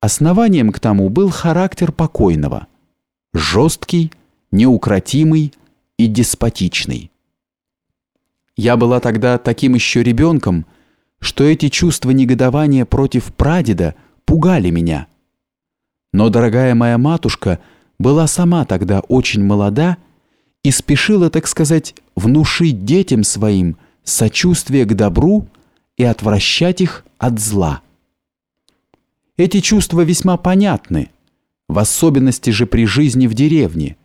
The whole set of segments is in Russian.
Основанием к тому был характер покойного, жесткий, неукротимый и деспотичный. Я была тогда таким еще ребенком, что эти чувства негодования против прадеда пугали меня. Но дорогая моя матушка была сама тогда очень молода и спешила, так сказать, внушить детям своим сочувствие к добру и отвращать их от зла. Эти чувства весьма понятны, в особенности же при жизни в деревне,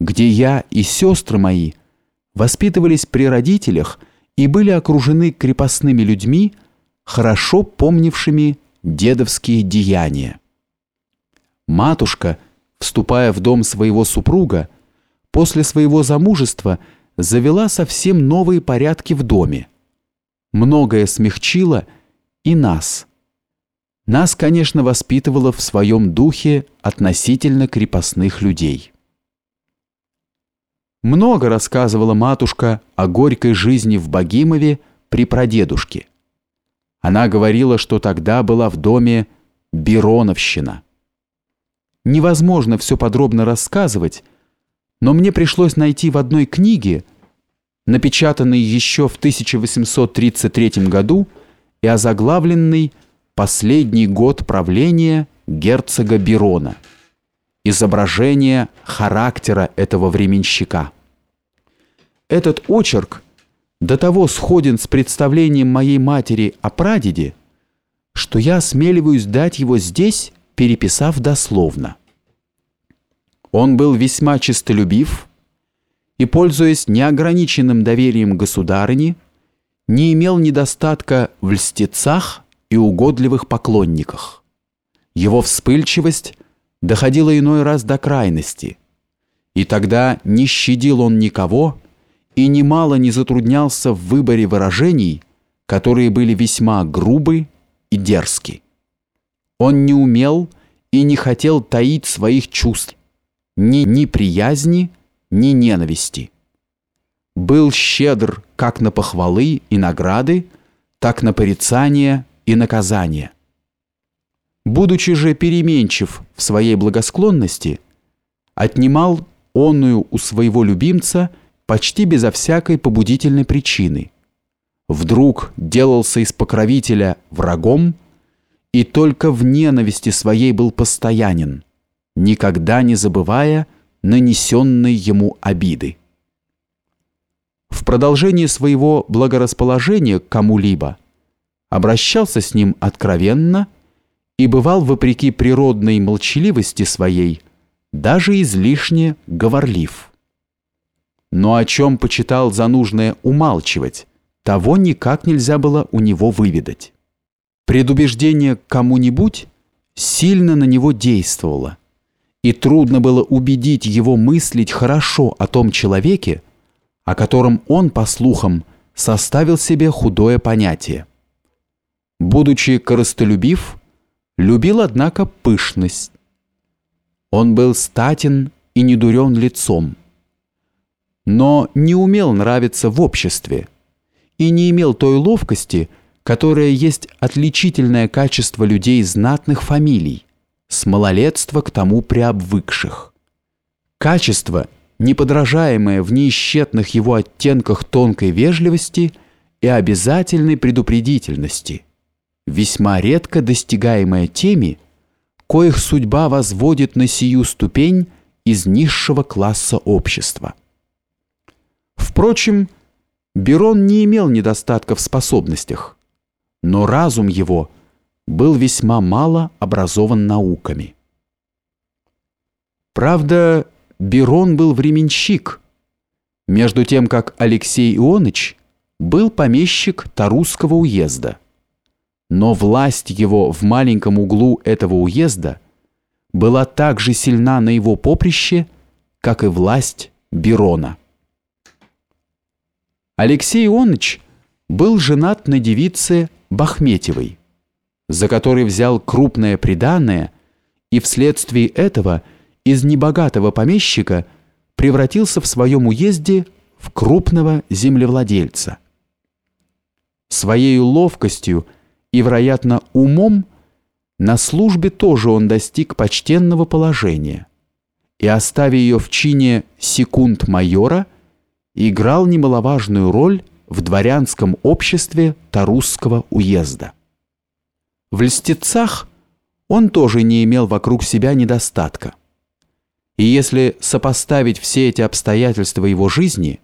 где я и сестры мои воспитывались при родителях и были окружены крепостными людьми, хорошо помнившими дедовские деяния. Матушка, вступая в дом своего супруга, после своего замужества завела совсем новые порядки в доме. Многое смягчило и нас – нас, конечно, воспитывала в своем духе относительно крепостных людей. Много рассказывала матушка о горькой жизни в Богимове при прадедушке. Она говорила, что тогда была в доме Бироновщина. Невозможно все подробно рассказывать, но мне пришлось найти в одной книге, напечатанной еще в 1833 году и озаглавленной последний год правления герцога Бирона. Изображение характера этого временщика. Этот очерк до того сходен с представлением моей матери о прадеде, что я осмеливаюсь дать его здесь, переписав дословно. Он был весьма честолюбив и, пользуясь неограниченным доверием государыни, не имел недостатка в льстецах и угодливых поклонниках. Его вспыльчивость доходила иной раз до крайности, и тогда не щадил он никого и немало не затруднялся в выборе выражений, которые были весьма грубы и дерзки. Он не умел и не хотел таить своих чувств, ни неприязни, ни ненависти. Был щедр как на похвалы и награды, так на порицания и наказание. Будучи же переменчив в своей благосклонности, отнимал онную у своего любимца почти безо всякой побудительной причины. Вдруг делался из покровителя врагом и только в ненависти своей был постоянен, никогда не забывая нанесенной ему обиды. В продолжении своего благорасположения к кому-либо – обращался с ним откровенно и бывал, вопреки природной молчаливости своей, даже излишне говорлив. Но о чем почитал за нужное умалчивать, того никак нельзя было у него выведать. Предубеждение кому-нибудь сильно на него действовало, и трудно было убедить его мыслить хорошо о том человеке, о котором он, по слухам, составил себе худое понятие будучи корыстолюбив, любил, однако, пышность. Он был статен и недурен лицом, но не умел нравиться в обществе и не имел той ловкости, которая есть отличительное качество людей знатных фамилий, с малолетства к тому приобвыкших. Качество, неподражаемое в неисчетных его оттенках тонкой вежливости и обязательной предупредительности – весьма редко достигаемая теми, коих судьба возводит на сию ступень из низшего класса общества. Впрочем, Берон не имел недостатка в способностях, но разум его был весьма мало образован науками. Правда, Берон был временщик, между тем как Алексей Ионыч был помещик Тарусского уезда но власть его в маленьком углу этого уезда была так же сильна на его поприще, как и власть Берона. Алексей Ионыч был женат на девице Бахметьевой, за которой взял крупное приданое и вследствие этого из небогатого помещика превратился в своем уезде в крупного землевладельца. Своей ловкостью – и, вероятно, умом на службе тоже он достиг почтенного положения и, оставив ее в чине секунд майора, играл немаловажную роль в дворянском обществе Тарусского уезда. В льстецах он тоже не имел вокруг себя недостатка. И если сопоставить все эти обстоятельства его жизни,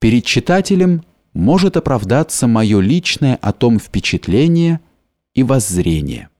перед читателем может оправдаться мое личное о том впечатление и воззрение.